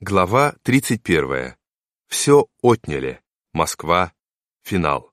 Глава 31. Все отняли. Москва. Финал.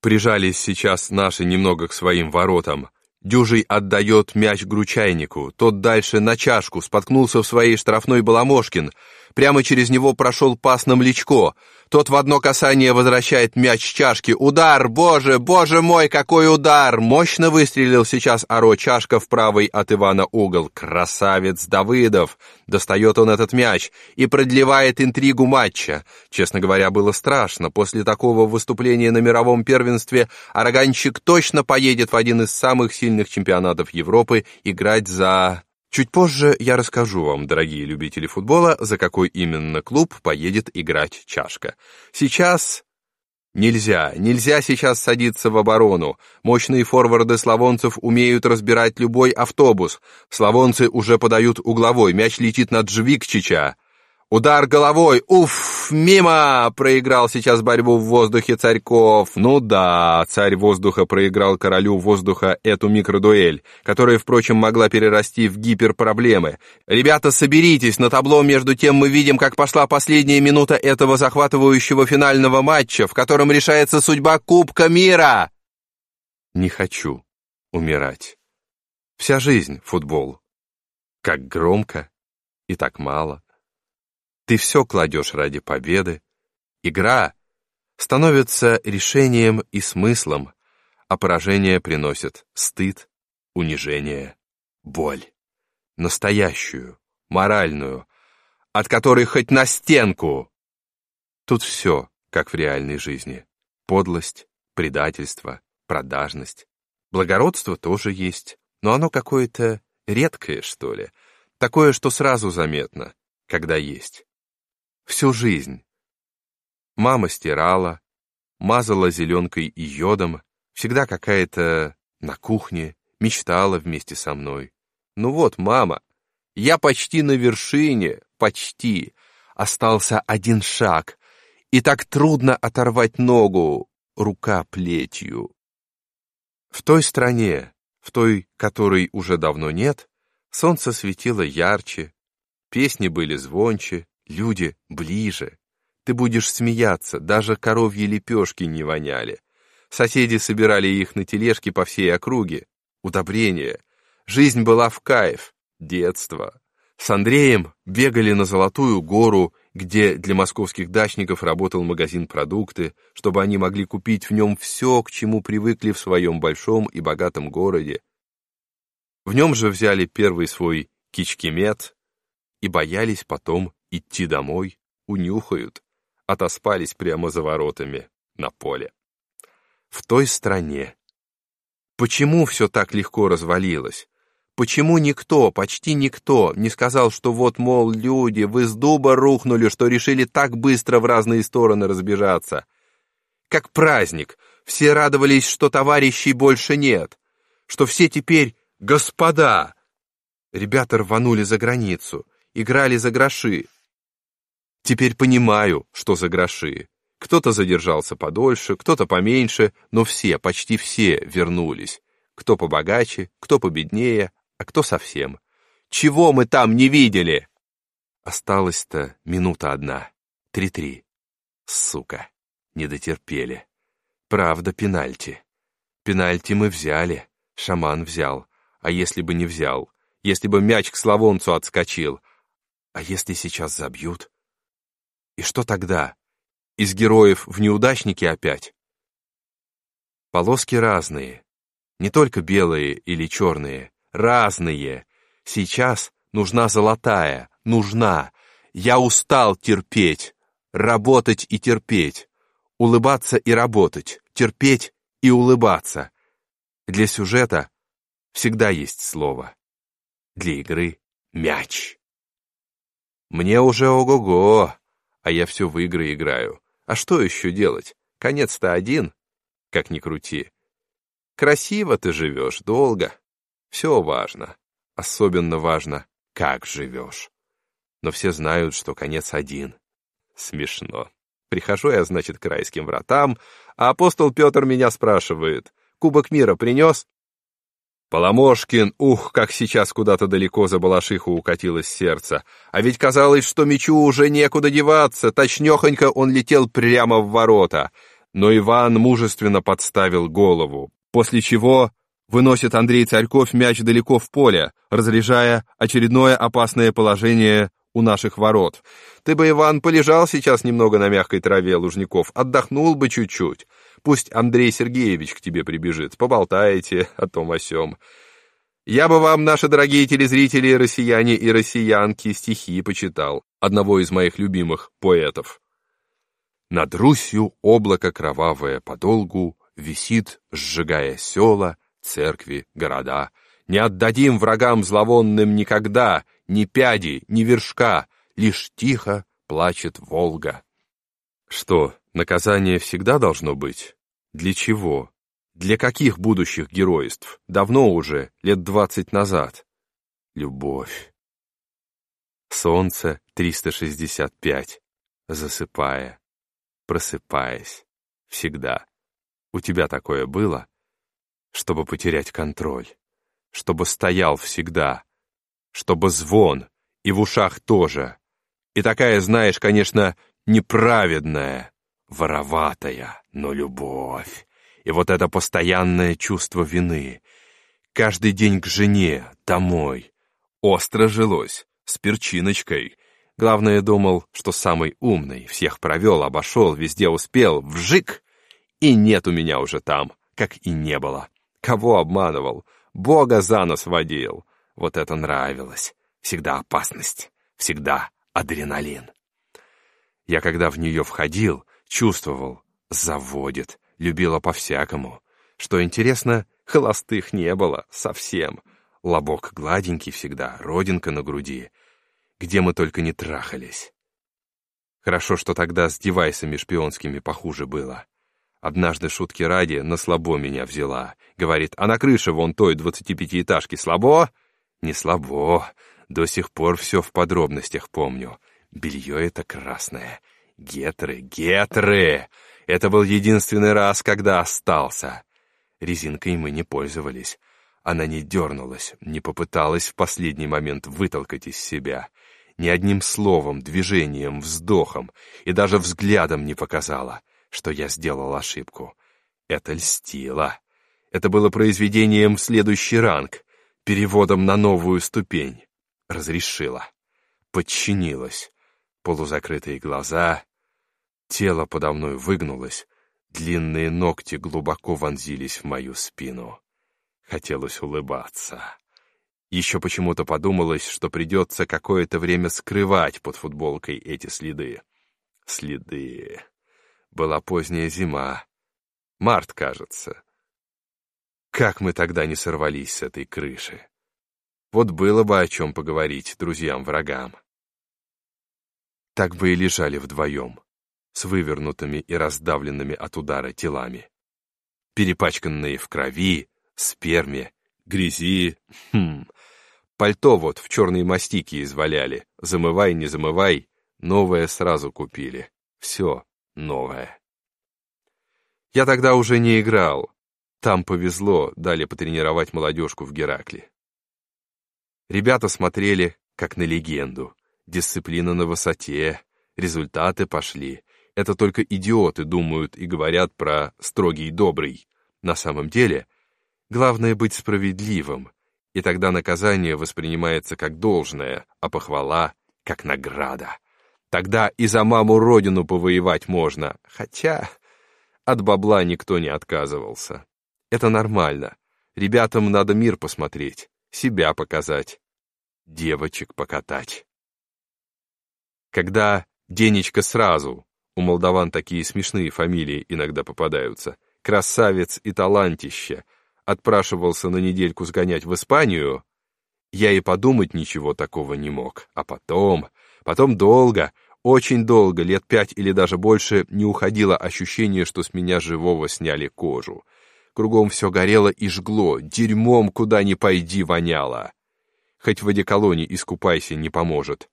Прижались сейчас наши немного к своим воротам. Дюжий отдает мяч Гручайнику, тот дальше на чашку, споткнулся в своей штрафной Баламошкин. Прямо через него прошел пас на Млечко. Тот в одно касание возвращает мяч с чашки. Удар! Боже, боже мой, какой удар! Мощно выстрелил сейчас Аро чашка в правый от Ивана угол. Красавец Давыдов! Достает он этот мяч и продлевает интригу матча. Честно говоря, было страшно. После такого выступления на мировом первенстве Араганчик точно поедет в один из самых сильных чемпионатов Европы играть за... Чуть позже я расскажу вам, дорогие любители футбола, за какой именно клуб поедет играть чашка. Сейчас Нельзя, нельзя сейчас садиться в оборону. Мощные форварды славонцев умеют разбирать любой автобус. Славонцы уже подают угловой, мяч летит над Джвикчича. Удар головой, уф, мимо! Проиграл сейчас борьбу в воздухе Царьков. Ну да, царь воздуха проиграл королю воздуха эту микродуэль, которая, впрочем, могла перерасти в гиперпроблемы. Ребята, соберитесь, на табло между тем мы видим, как пошла последняя минута этого захватывающего финального матча, в котором решается судьба Кубка мира. Не хочу умирать. Вся жизнь — футбол. Как громко и так мало. Ты все кладешь ради победы. Игра становится решением и смыслом, а поражение приносит стыд, унижение, боль. Настоящую, моральную, от которой хоть на стенку. Тут все, как в реальной жизни. Подлость, предательство, продажность. Благородство тоже есть, но оно какое-то редкое, что ли. Такое, что сразу заметно, когда есть всю жизнь. Мама стирала, мазала зеленкой и йодом, всегда какая-то на кухне, мечтала вместе со мной. Ну вот, мама, я почти на вершине, почти. Остался один шаг, и так трудно оторвать ногу, рука плетью. В той стране, в той, которой уже давно нет, солнце светило ярче, песни были звонче, Люди ближе. Ты будешь смеяться, даже коровьи лепешки не воняли. Соседи собирали их на тележке по всей округе. Удобрения. Жизнь была в кайф. Детство. С Андреем бегали на Золотую гору, где для московских дачников работал магазин продукты, чтобы они могли купить в нем все, к чему привыкли в своем большом и богатом городе. В нем же взяли первый свой кичкемет и боялись потом идти домой, унюхают, отоспались прямо за воротами на поле. В той стране. Почему все так легко развалилось? Почему никто, почти никто, не сказал, что вот, мол, люди, вы с дуба рухнули, что решили так быстро в разные стороны разбежаться? Как праздник, все радовались, что товарищей больше нет, что все теперь господа. Ребята рванули за границу, играли за гроши, Теперь понимаю, что за гроши. Кто-то задержался подольше, кто-то поменьше, но все, почти все вернулись. Кто побогаче, кто победнее, а кто совсем. Чего мы там не видели? Осталась-то минута одна. Три-три. Сука, не дотерпели. Правда, пенальти. Пенальти мы взяли, шаман взял. А если бы не взял? Если бы мяч к Славонцу отскочил? А если сейчас забьют? И что тогда? Из героев в неудачники опять? Полоски разные. Не только белые или черные. Разные. Сейчас нужна золотая. Нужна. Я устал терпеть. Работать и терпеть. Улыбаться и работать. Терпеть и улыбаться. Для сюжета всегда есть слово. Для игры — мяч. Мне уже ого-го а я все в игры играю. А что еще делать? Конец-то один, как ни крути. Красиво ты живешь, долго. Все важно. Особенно важно, как живешь. Но все знают, что конец один. Смешно. Прихожу я, значит, к райским вратам, а апостол Петр меня спрашивает, «Кубок мира принес?» Поломошкин, ух, как сейчас куда-то далеко за Балашиху укатилось сердце. А ведь казалось, что мечу уже некуда деваться, точнёхонько он летел прямо в ворота. Но Иван мужественно подставил голову, после чего выносит Андрей Царьков мяч далеко в поле, разряжая очередное опасное положение у наших ворот. Ты бы, Иван, полежал сейчас немного на мягкой траве Лужников, отдохнул бы чуть-чуть. Пусть Андрей Сергеевич к тебе прибежит, поболтаете о том о сём. Я бы вам, наши дорогие телезрители, россияне и россиянки, стихи почитал одного из моих любимых поэтов. Над Русью облако кровавое подолгу висит, сжигая села, церкви, города. Не отдадим врагам зловонным никогда ни пяди, ни вершка, лишь тихо плачет Волга. Что, наказание всегда должно быть? Для чего? Для каких будущих геройств? Давно уже, лет двадцать назад. Любовь. Солнце 365, засыпая, просыпаясь, всегда. У тебя такое было? Чтобы потерять контроль, чтобы стоял всегда, чтобы звон, и в ушах тоже. И такая, знаешь, конечно, неправедная, вороватая, но любовь. И вот это постоянное чувство вины. Каждый день к жене, домой. Остро жилось, с перчиночкой. Главное, думал, что самый умный, всех провел, обошел, везде успел, вжик. И нет у меня уже там, как и не было. Кого обманывал? Бога за нос водил. Вот это нравилось. Всегда опасность, всегда адреналин. Я когда в нее входил, чувствовал, заводит, любила по-всякому. Что интересно, холостых не было совсем. Лобок гладенький всегда, родинка на груди. Где мы только не трахались. Хорошо, что тогда с девайсами шпионскими похуже было. Однажды шутки ради на слабо меня взяла. Говорит, а на крыше вон той двадцатипятиэтажки слабо? Не слабо. До сих пор все в подробностях помню. Белье это красное. Гетры, гетры! Это был единственный раз, когда остался. Резинкой мы не пользовались. Она не дернулась, не попыталась в последний момент вытолкать из себя. Ни одним словом, движением, вздохом и даже взглядом не показала — что я сделал ошибку. Это льстило. Это было произведением в следующий ранг, переводом на новую ступень. Разрешила. Подчинилась. Полузакрытые глаза. Тело подо мной выгнулось. Длинные ногти глубоко вонзились в мою спину. Хотелось улыбаться. Еще почему-то подумалось, что придется какое-то время скрывать под футболкой эти следы. Следы. Была поздняя зима. Март, кажется. Как мы тогда не сорвались с этой крыши? Вот было бы о чем поговорить друзьям-врагам. Так бы и лежали вдвоем, с вывернутыми и раздавленными от удара телами. Перепачканные в крови, сперме, грязи, хм. Пальто вот в черной мастике изваляли. Замывай, не замывай, новое сразу купили. Все, новое. Я тогда уже не играл. Там повезло, дали потренировать молодежку в Геракле. Ребята смотрели, как на легенду. Дисциплина на высоте, результаты пошли. Это только идиоты думают и говорят про строгий добрый. На самом деле, главное быть справедливым, и тогда наказание воспринимается как должное, а похвала — как награда. Тогда и за маму-родину повоевать можно, хотя от бабла никто не отказывался. Это нормально. Ребятам надо мир посмотреть, себя показать, девочек покатать. Когда Денечка сразу, у молдаван такие смешные фамилии иногда попадаются, красавец и талантище, отпрашивался на недельку сгонять в Испанию, я и подумать ничего такого не мог. А потом, потом долго, очень долго, лет пять или даже больше, не уходило ощущение, что с меня живого сняли кожу. Кругом все горело и жгло, дерьмом куда ни пойди воняло. Хоть в одеколоне искупайся не поможет.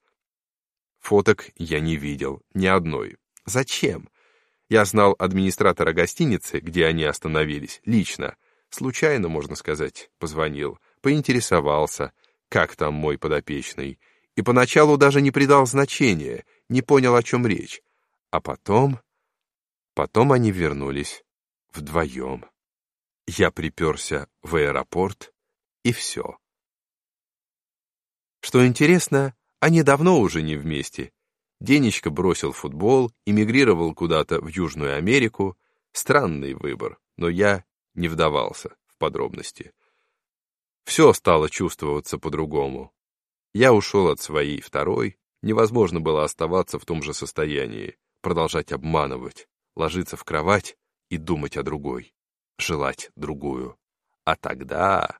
Фоток я не видел, ни одной. Зачем? Я знал администратора гостиницы, где они остановились, лично. Случайно, можно сказать, позвонил, поинтересовался, как там мой подопечный, и поначалу даже не придал значения, не понял, о чем речь. А потом... Потом они вернулись вдвоем. Я приперся в аэропорт, и все. Что интересно, они давно уже не вместе. Денечка бросил футбол, эмигрировал куда-то в Южную Америку. Странный выбор, но я не вдавался в подробности. Все стало чувствоваться по-другому. Я ушел от своей второй, невозможно было оставаться в том же состоянии, продолжать обманывать, ложиться в кровать и думать о другой, желать другую. А тогда...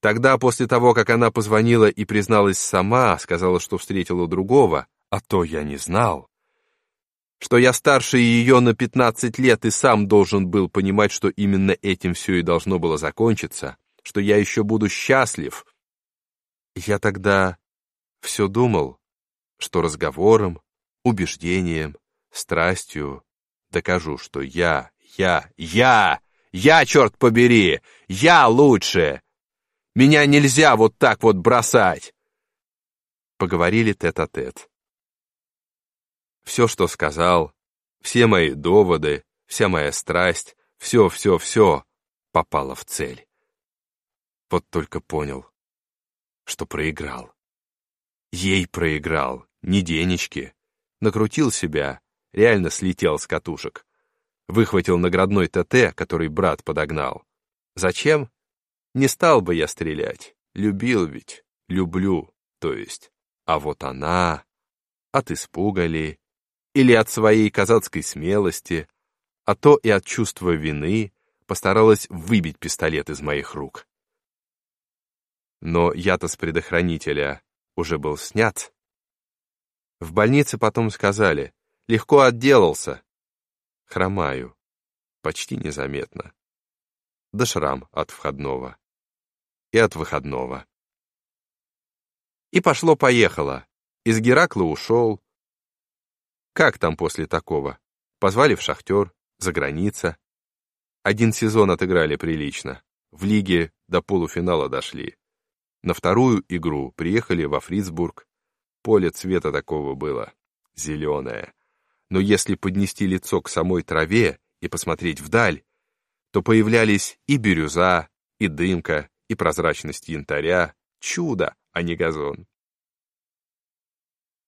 Тогда, после того, как она позвонила и призналась сама, сказала, что встретила другого, а то я не знал, что я старше ее на 15 лет и сам должен был понимать, что именно этим все и должно было закончиться, что я еще буду счастлив. Я тогда все думал, что разговором, убеждением, страстью докажу, что я, я, я, я, черт побери, я лучше. Меня нельзя вот так вот бросать. Поговорили тет-а-тет. -тет. Все, что сказал, все мои доводы, вся моя страсть, все, все, все попало в цель. Вот только понял, что проиграл. Ей проиграл, не денежки. Накрутил себя, реально слетел с катушек. Выхватил наградной ТТ, который брат подогнал. Зачем? Не стал бы я стрелять. Любил ведь. Люблю, то есть. А вот она... От испуга ли? Или от своей казацкой смелости? А то и от чувства вины постаралась выбить пистолет из моих рук. Но я-то с предохранителя уже был снят. В больнице потом сказали, легко отделался. Хромаю, почти незаметно. Да шрам от входного. И от выходного. И пошло-поехало. Из Геракла ушел. Как там после такого? Позвали в шахтер, за граница. Один сезон отыграли прилично. В лиге до полуфинала дошли. На вторую игру приехали во Фрицбург. Поле цвета такого было, зеленое. Но если поднести лицо к самой траве и посмотреть вдаль, то появлялись и бирюза, и дымка, и прозрачность янтаря. Чудо, а не газон.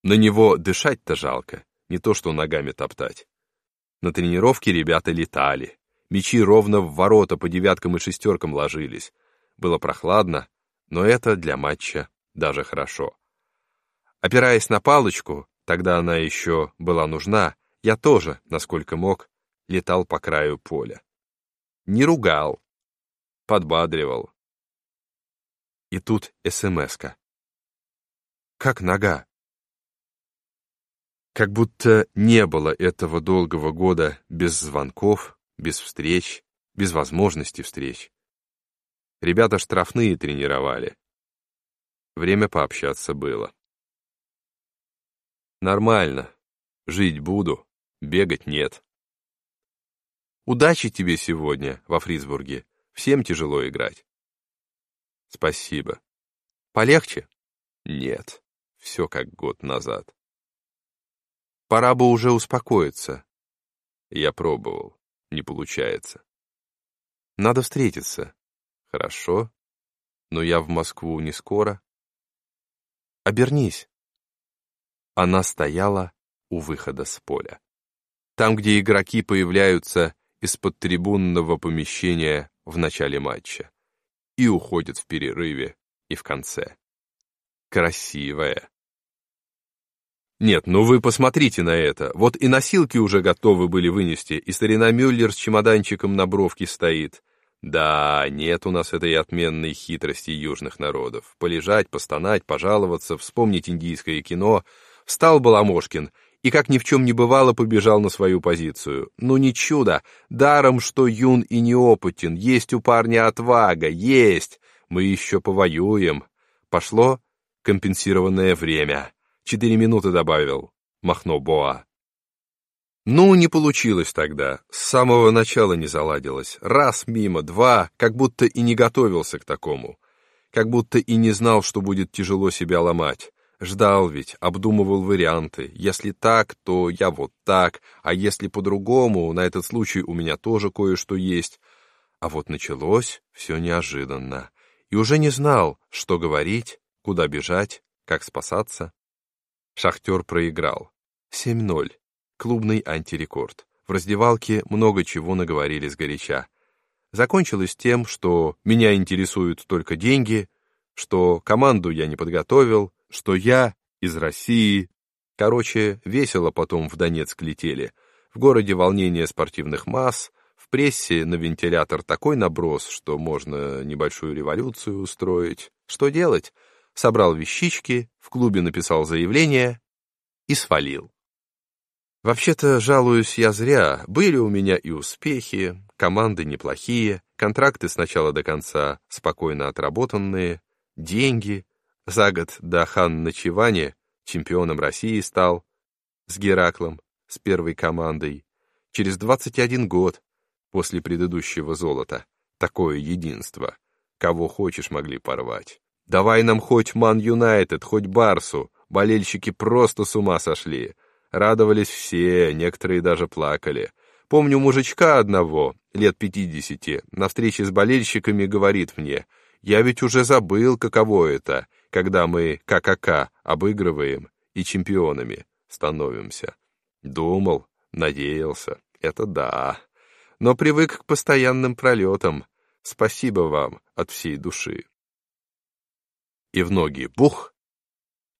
На него дышать-то жалко, не то что ногами топтать. На тренировке ребята летали. Мячи ровно в ворота по девяткам и шестеркам ложились. Было прохладно, но это для матча даже хорошо. Опираясь на палочку, тогда она еще была нужна, я тоже, насколько мог, летал по краю поля. Не ругал, подбадривал. И тут СМС-ка. Как нога? Как будто не было этого долгого года без звонков, без встреч, без возможности встреч. Ребята штрафные тренировали. Время пообщаться было. Нормально. Жить буду, бегать нет. Удачи тебе сегодня во Фрисбурге. Всем тяжело играть. Спасибо. Полегче? Нет. Все как год назад. Пора бы уже успокоиться. Я пробовал. Не получается. Надо встретиться. Хорошо, но я в Москву не скоро. Обернись. Она стояла у выхода с поля. Там, где игроки появляются из-под трибунного помещения в начале матча и уходят в перерыве и в конце. Красивая. Нет, ну вы посмотрите на это. Вот и носилки уже готовы были вынести, и старина Мюллер с чемоданчиком на бровке стоит. Да, нет у нас этой отменной хитрости южных народов. Полежать, постонать, пожаловаться, вспомнить индийское кино. Встал Баламошкин и, как ни в чем не бывало, побежал на свою позицию. Ну не чудо, даром, что юн и неопытен, есть у парня отвага, есть. Мы еще повоюем. Пошло компенсированное время. Четыре минуты добавил. Махно Боа. Ну, не получилось тогда, с самого начала не заладилось. Раз мимо, два, как будто и не готовился к такому. Как будто и не знал, что будет тяжело себя ломать. Ждал ведь, обдумывал варианты. Если так, то я вот так, а если по-другому, на этот случай у меня тоже кое-что есть. А вот началось все неожиданно. И уже не знал, что говорить, куда бежать, как спасаться. Шахтер проиграл. 7-0. Клубный антирекорд. В раздевалке много чего наговорили сгоряча. Закончилось тем, что меня интересуют только деньги, что команду я не подготовил, что я из России. Короче, весело потом в Донецк летели. В городе волнение спортивных масс, в прессе на вентилятор такой наброс, что можно небольшую революцию устроить. Что делать? Собрал вещички, в клубе написал заявление и свалил. Вообще-то, жалуюсь я зря, были у меня и успехи, команды неплохие, контракты с начала до конца спокойно отработанные, деньги, за год до хан Ночевания чемпионом России стал, с Гераклом, с первой командой. Через 21 год после предыдущего золота. Такое единство. Кого хочешь могли порвать. Давай нам хоть Ман Юнайтед, хоть Барсу. Болельщики просто с ума сошли. Радовались все, некоторые даже плакали. Помню мужичка одного, лет пятидесяти, на встрече с болельщиками говорит мне, «Я ведь уже забыл, каково это когда мы ККК обыгрываем и чемпионами становимся. Думал, надеялся, это да. Но привык к постоянным пролетам. Спасибо вам от всей души. И в ноги бух!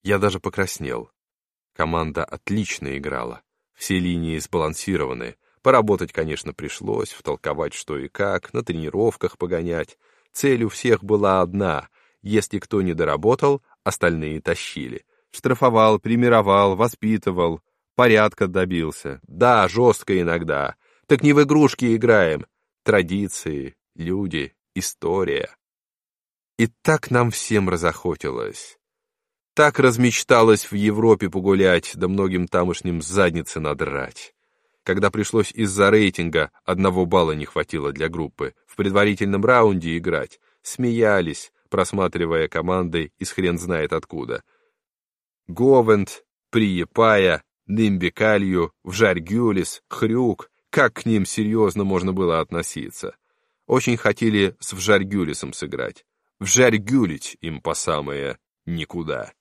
Я даже покраснел. Команда отлично играла. Все линии сбалансированы. Поработать, конечно, пришлось, втолковать что и как, на тренировках погонять. Цель у всех была одна — если кто не доработал, остальные тащили. Штрафовал, примировал, воспитывал, порядка добился. Да, жестко иногда. Так не в игрушки играем. Традиции, люди, история. И так нам всем разохотилось. Так размечталось в Европе погулять, да многим тамошним задницы надрать. Когда пришлось из-за рейтинга, одного балла не хватило для группы, в предварительном раунде играть, смеялись, просматривая команды из хрен знает откуда. Говент, Приепая, Нимбекалью, Вжаргюлис, Хрюк, как к ним серьезно можно было относиться. Очень хотели с Вжаргюлисом сыграть. Вжаргюлить им по самое никуда.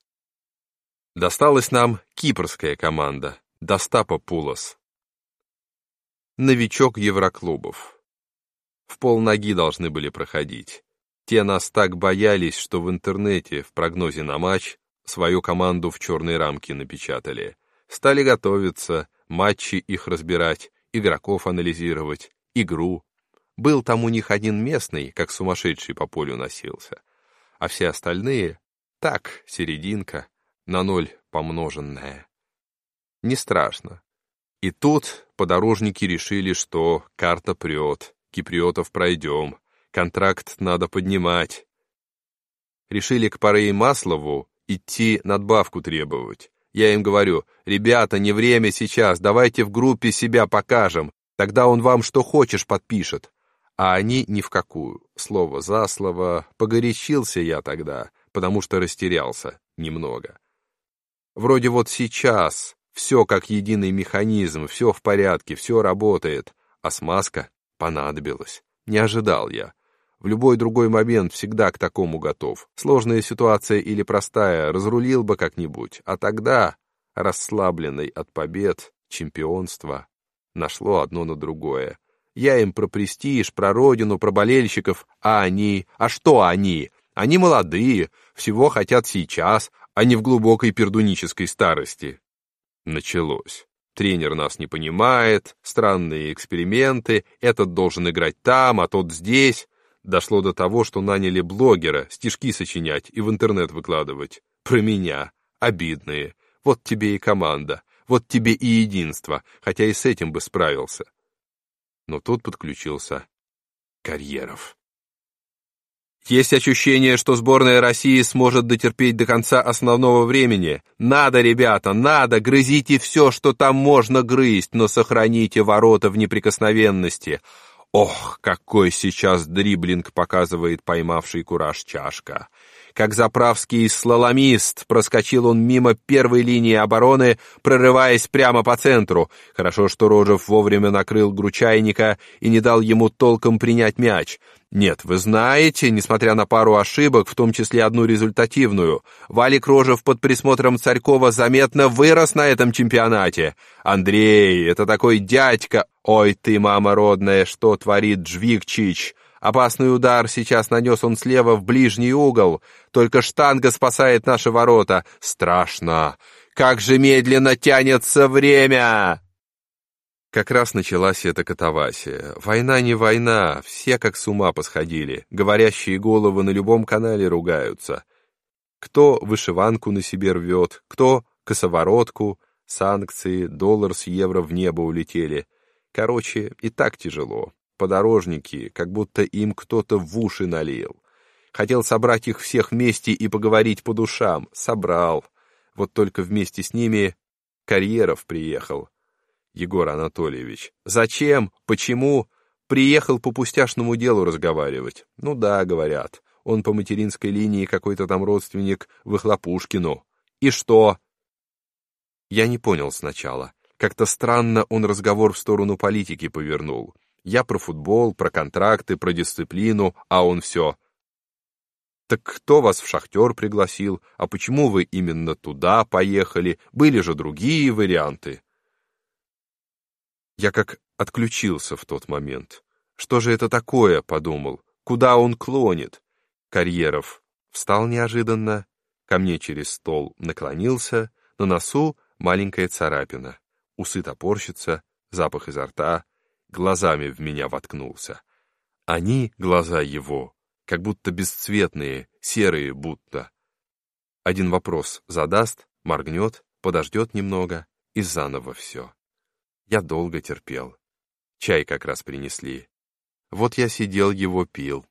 Досталась нам кипрская команда, Достапа Пулос. Новичок Евроклубов. В полноги должны были проходить. Те нас так боялись, что в интернете в прогнозе на матч свою команду в черной рамке напечатали. Стали готовиться, матчи их разбирать, игроков анализировать, игру. Был там у них один местный, как сумасшедший по полю носился. А все остальные — так, серединка, на ноль помноженная. Не страшно. И тут подорожники решили, что карта прет, киприотов пройдем, контракт надо поднимать. Решили к Паре Маслову идти надбавку требовать. Я им говорю, ребята, не время сейчас, давайте в группе себя покажем, тогда он вам что хочешь подпишет. А они ни в какую, слово за слово, погорячился я тогда, потому что растерялся немного. Вроде вот сейчас все как единый механизм, все в порядке, все работает, а смазка понадобилась. Не ожидал я. В любой другой момент всегда к такому готов. Сложная ситуация или простая, разрулил бы как-нибудь. А тогда, расслабленный от побед, чемпионства, нашло одно на другое. Я им про престиж, про родину, про болельщиков, а они... А что они? Они молодые, всего хотят сейчас, а не в глубокой пердунической старости. Началось. Тренер нас не понимает, странные эксперименты, этот должен играть там, а тот здесь. Дошло до того, что наняли блогера стишки сочинять и в интернет выкладывать. Про меня. Обидные. Вот тебе и команда. Вот тебе и единство, хотя и с этим бы справился. Но тут подключился Карьеров. Есть ощущение, что сборная России сможет дотерпеть до конца основного времени. Надо, ребята, надо, грызите все, что там можно грызть, но сохраните ворота в неприкосновенности. Ох, какой сейчас дриблинг показывает поймавший кураж чашка. Как заправский слаломист, проскочил он мимо первой линии обороны, прорываясь прямо по центру. Хорошо, что Рожев вовремя накрыл Гручайника и не дал ему толком принять мяч. Нет, вы знаете, несмотря на пару ошибок, в том числе одну результативную, Валик Рожев под присмотром Царькова заметно вырос на этом чемпионате. Андрей, это такой дядька. Ой ты, мама родная, что творит Джвикчич? Опасный удар сейчас нанес он слева в ближний угол. Только штанга спасает наши ворота. Страшно. Как же медленно тянется время! Как раз началась эта катавасия. Война не война, все как с ума посходили. Говорящие головы на любом канале ругаются. Кто вышиванку на себе рвет, кто косоворотку, санкции, доллар с евро в небо улетели. Короче, и так тяжело подорожники, как будто им кто-то в уши налил. Хотел собрать их всех вместе и поговорить по душам. Собрал. Вот только вместе с ними Карьеров приехал. Егор Анатольевич. Зачем? Почему? Приехал по пустяшному делу разговаривать. Ну да, говорят. Он по материнской линии какой-то там родственник Выхлопушкину. И что? Я не понял сначала. Как-то странно он разговор в сторону политики повернул. Я про футбол, про контракты, про дисциплину, а он все. Так кто вас в шахтер пригласил? А почему вы именно туда поехали? Были же другие варианты. Я как отключился в тот момент. Что же это такое, подумал. Куда он клонит? Карьеров встал неожиданно, ко мне через стол наклонился, на носу маленькая царапина, усы топорщатся, запах изо рта, глазами в меня воткнулся. Они, глаза его, как будто бесцветные, серые будто. Один вопрос задаст, моргнет, подождет немного, и заново все. Я долго терпел. Чай как раз принесли. Вот я сидел, его пил.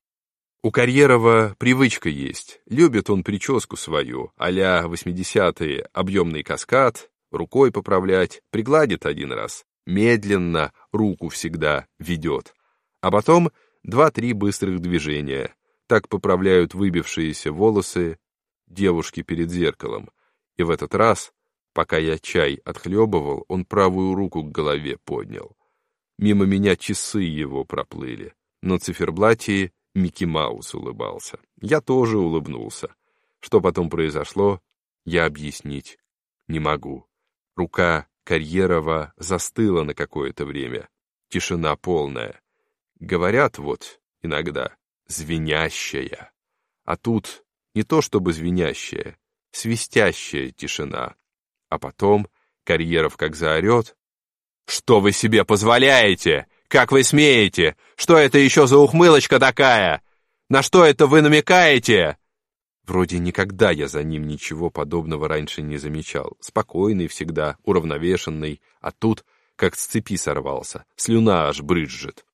У Карьерова привычка есть. Любит он прическу свою, а-ля 80-е, объемный каскад, рукой поправлять, пригладит один раз медленно, руку всегда ведет. А потом два-три быстрых движения. Так поправляют выбившиеся волосы девушки перед зеркалом. И в этот раз, пока я чай отхлебывал, он правую руку к голове поднял. Мимо меня часы его проплыли. На циферблате Микки Маус улыбался. Я тоже улыбнулся. Что потом произошло, я объяснить не могу. Рука Карьерова застыла на какое-то время. Тишина полная. Говорят вот иногда звенящая. А тут не то чтобы звенящая, свистящая тишина. А потом Карьеров как заорет. «Что вы себе позволяете? Как вы смеете? Что это еще за ухмылочка такая? На что это вы намекаете?» Вроде никогда я за ним ничего подобного раньше не замечал. Спокойный всегда, уравновешенный, а тут как с цепи сорвался, слюна аж брызжет.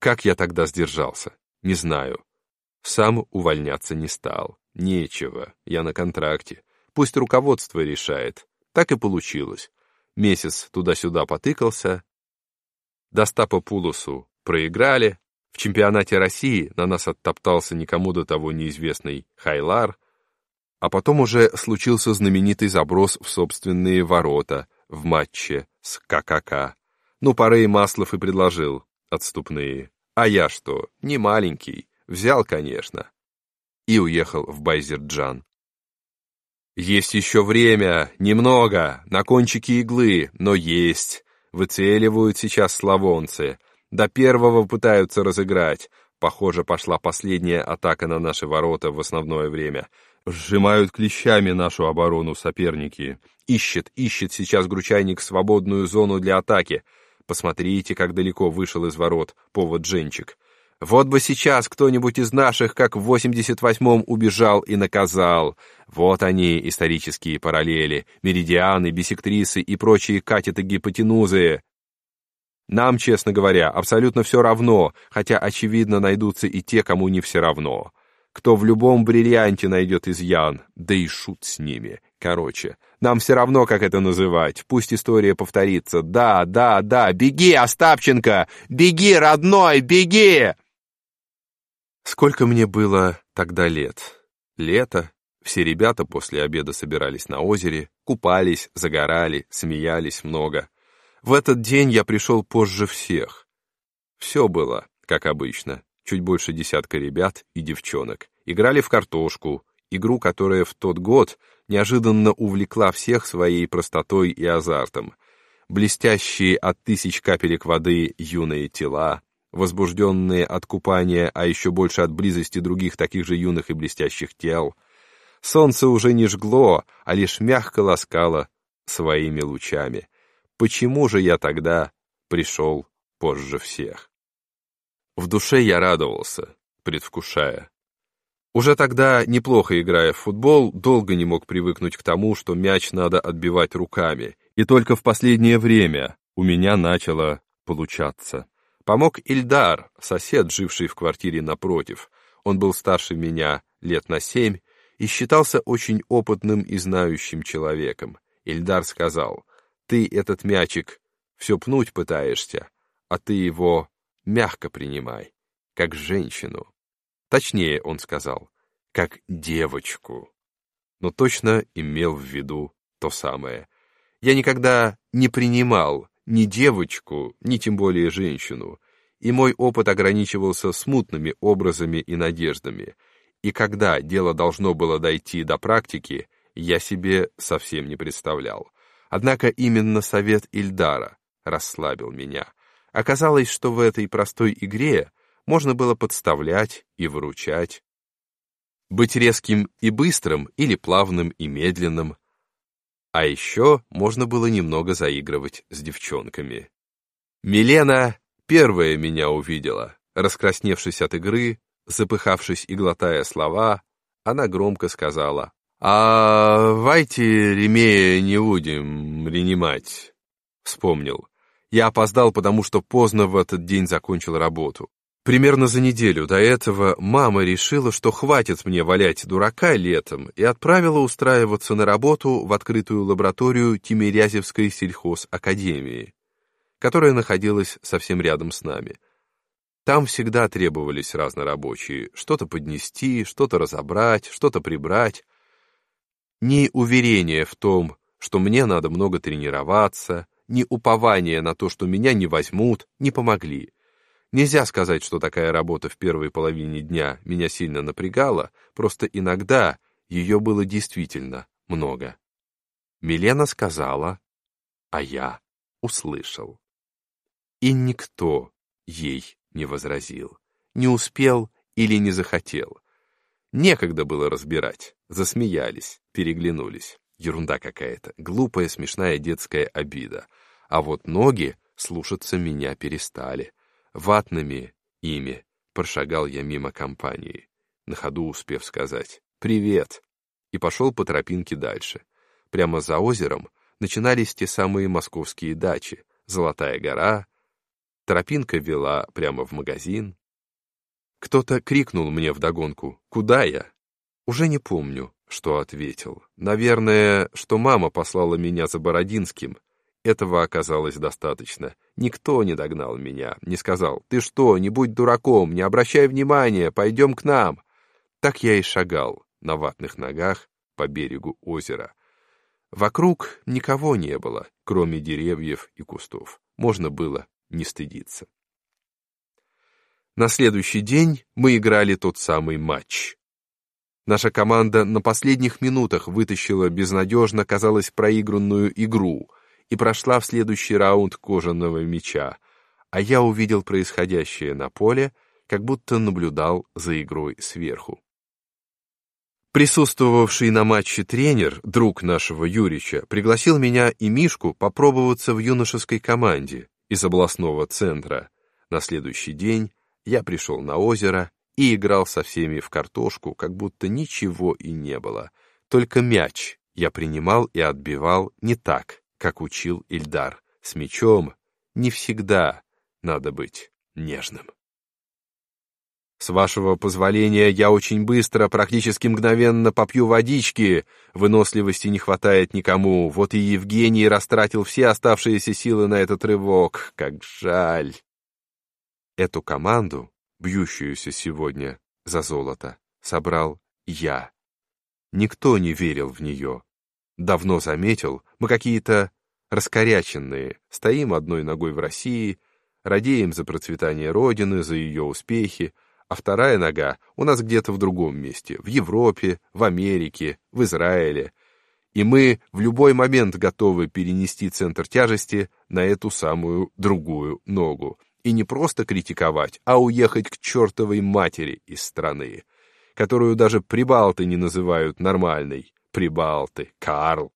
Как я тогда сдержался? Не знаю. Сам увольняться не стал. Нечего, я на контракте. Пусть руководство решает. Так и получилось. Месяц туда-сюда потыкался. Достапа Пулусу проиграли, в чемпионате России на нас оттоптался никому до того неизвестный Хайлар, а потом уже случился знаменитый заброс в собственные ворота в матче с ККК. Ну, Парей Маслов и предложил отступные. А я что, не маленький, взял, конечно. И уехал в Байзерджан. Есть еще время, немного, на кончике иглы, но есть. Выцеливают сейчас славонцы — до первого пытаются разыграть. Похоже, пошла последняя атака на наши ворота в основное время. Сжимают клещами нашу оборону соперники. Ищет, ищет сейчас Гручайник свободную зону для атаки. Посмотрите, как далеко вышел из ворот повод Дженчик. Вот бы сейчас кто-нибудь из наших, как в 88-м, убежал и наказал. Вот они, исторические параллели, меридианы, бисектрисы и прочие катеты гипотенузы. Нам, честно говоря, абсолютно все равно, хотя, очевидно, найдутся и те, кому не все равно. Кто в любом бриллианте найдет изъян, да и шут с ними. Короче, нам все равно, как это называть. Пусть история повторится. Да, да, да, беги, Остапченко! Беги, родной, беги! Сколько мне было тогда лет? Лето. Все ребята после обеда собирались на озере, купались, загорали, смеялись много. В этот день я пришел позже всех. Все было, как обычно, чуть больше десятка ребят и девчонок. Играли в картошку, игру, которая в тот год неожиданно увлекла всех своей простотой и азартом. Блестящие от тысяч капелек воды юные тела, возбужденные от купания, а еще больше от близости других таких же юных и блестящих тел. Солнце уже не жгло, а лишь мягко ласкало своими лучами. Почему же я тогда пришел позже всех? В душе я радовался, предвкушая. Уже тогда, неплохо играя в футбол, долго не мог привыкнуть к тому, что мяч надо отбивать руками, и только в последнее время у меня начало получаться. Помог Ильдар, сосед, живший в квартире напротив. Он был старше меня лет на семь и считался очень опытным и знающим человеком. Ильдар сказал, ты этот мячик все пнуть пытаешься, а ты его мягко принимай, как женщину. Точнее, он сказал, как девочку. Но точно имел в виду то самое. Я никогда не принимал ни девочку, ни тем более женщину, и мой опыт ограничивался смутными образами и надеждами, и когда дело должно было дойти до практики, я себе совсем не представлял. Однако именно совет Ильдара расслабил меня. Оказалось, что в этой простой игре можно было подставлять и выручать. Быть резким и быстрым или плавным и медленным. А еще можно было немного заигрывать с девчонками. Милена первая меня увидела. Раскрасневшись от игры, запыхавшись и глотая слова, она громко сказала «А вайте ремея не будем ренимать», — вспомнил. Я опоздал, потому что поздно в этот день закончил работу. Примерно за неделю до этого мама решила, что хватит мне валять дурака летом, и отправила устраиваться на работу в открытую лабораторию Тимирязевской сельхозакадемии, которая находилась совсем рядом с нами. Там всегда требовались разнорабочие, что-то поднести, что-то разобрать, что-то прибрать ни уверения в том, что мне надо много тренироваться, ни упования на то, что меня не возьмут, не помогли. Нельзя сказать, что такая работа в первой половине дня меня сильно напрягала, просто иногда ее было действительно много. Милена сказала, а я услышал. И никто ей не возразил, не успел или не захотел. Некогда было разбирать. Засмеялись, переглянулись. Ерунда какая-то, глупая, смешная детская обида. А вот ноги слушаться меня перестали. Ватными ими прошагал я мимо компании, на ходу успев сказать «Привет!» и пошел по тропинке дальше. Прямо за озером начинались те самые московские дачи, Золотая гора. Тропинка вела прямо в магазин, кто-то крикнул мне вдогонку «Куда я?». Уже не помню, что ответил. Наверное, что мама послала меня за Бородинским. Этого оказалось достаточно. Никто не догнал меня, не сказал «Ты что, не будь дураком, не обращай внимания, пойдем к нам». Так я и шагал на ватных ногах по берегу озера. Вокруг никого не было, кроме деревьев и кустов. Можно было не стыдиться. На следующий день мы играли тот самый матч. Наша команда на последних минутах вытащила безнадежно, казалось, проигранную игру и прошла в следующий раунд кожаного мяча, а я увидел происходящее на поле, как будто наблюдал за игрой сверху. Присутствовавший на матче тренер, друг нашего Юрича, пригласил меня и Мишку попробоваться в юношеской команде из областного центра. На следующий день я пришел на озеро и играл со всеми в картошку, как будто ничего и не было. Только мяч я принимал и отбивал не так, как учил Ильдар, с мячом не всегда надо быть нежным. С вашего позволения, я очень быстро, практически мгновенно попью водички. Выносливости не хватает никому. Вот и Евгений растратил все оставшиеся силы на этот рывок. Как жаль. Эту команду, бьющуюся сегодня за золото, собрал я. Никто не верил в нее. Давно заметил, мы какие-то раскоряченные, стоим одной ногой в России, радеем за процветание Родины, за ее успехи, а вторая нога у нас где-то в другом месте, в Европе, в Америке, в Израиле. И мы в любой момент готовы перенести центр тяжести на эту самую другую ногу. И не просто критиковать, а уехать к чертовой матери из страны, которую даже прибалты не называют нормальной. Прибалты, Карл,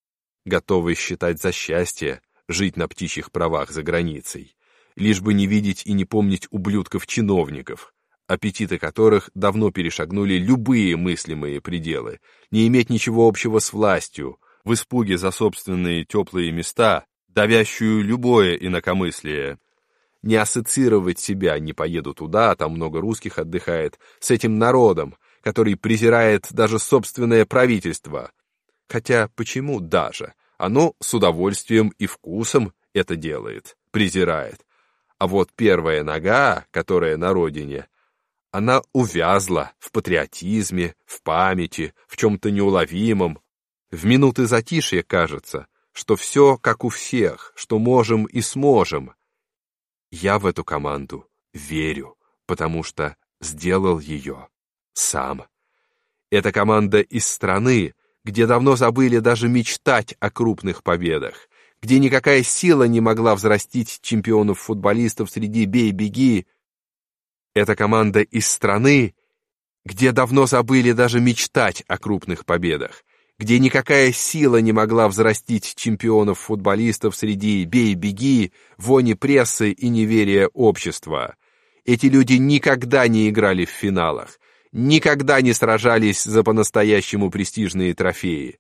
готовы считать за счастье жить на птичьих правах за границей, лишь бы не видеть и не помнить ублюдков-чиновников, аппетиты которых давно перешагнули любые мыслимые пределы, не иметь ничего общего с властью, в испуге за собственные теплые места, давящую любое инакомыслие, не ассоциировать себя, не поеду туда, там много русских отдыхает, с этим народом, который презирает даже собственное правительство. Хотя почему даже? Оно с удовольствием и вкусом это делает, презирает. А вот первая нога, которая на родине, она увязла в патриотизме, в памяти, в чем-то неуловимом. В минуты затишья кажется, что все как у всех, что можем и сможем. Я в эту команду верю, потому что сделал ее сам. Эта команда из страны, где давно забыли даже мечтать о крупных победах, где никакая сила не могла взрастить чемпионов-футболистов среди бей-беги, это команда из страны, где давно забыли даже мечтать о крупных победах, где никакая сила не могла взрастить чемпионов-футболистов среди бей-беги, вони прессы и неверия общества. Эти люди никогда не играли в финалах, никогда не сражались за по-настоящему престижные трофеи.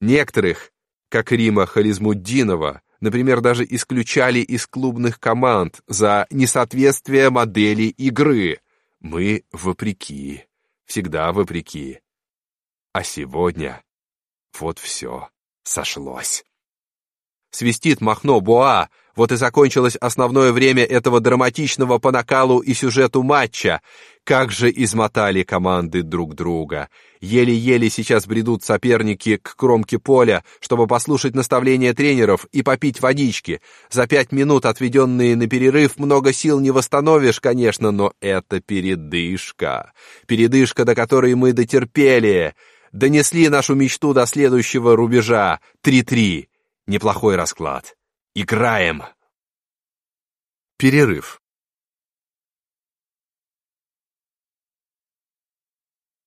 Некоторых, как Рима Хализмуддинова, например, даже исключали из клубных команд за несоответствие модели игры. Мы вопреки, всегда вопреки. А сегодня вот все сошлось. Свистит Махно Боа, вот и закончилось основное время этого драматичного по накалу и сюжету матча. Как же измотали команды друг друга. Еле-еле сейчас бредут соперники к кромке поля, чтобы послушать наставления тренеров и попить водички. За пять минут, отведенные на перерыв, много сил не восстановишь, конечно, но это передышка. Передышка, до которой мы дотерпели. Донесли нашу мечту до следующего рубежа. Три-три. Неплохой расклад. Играем. Перерыв.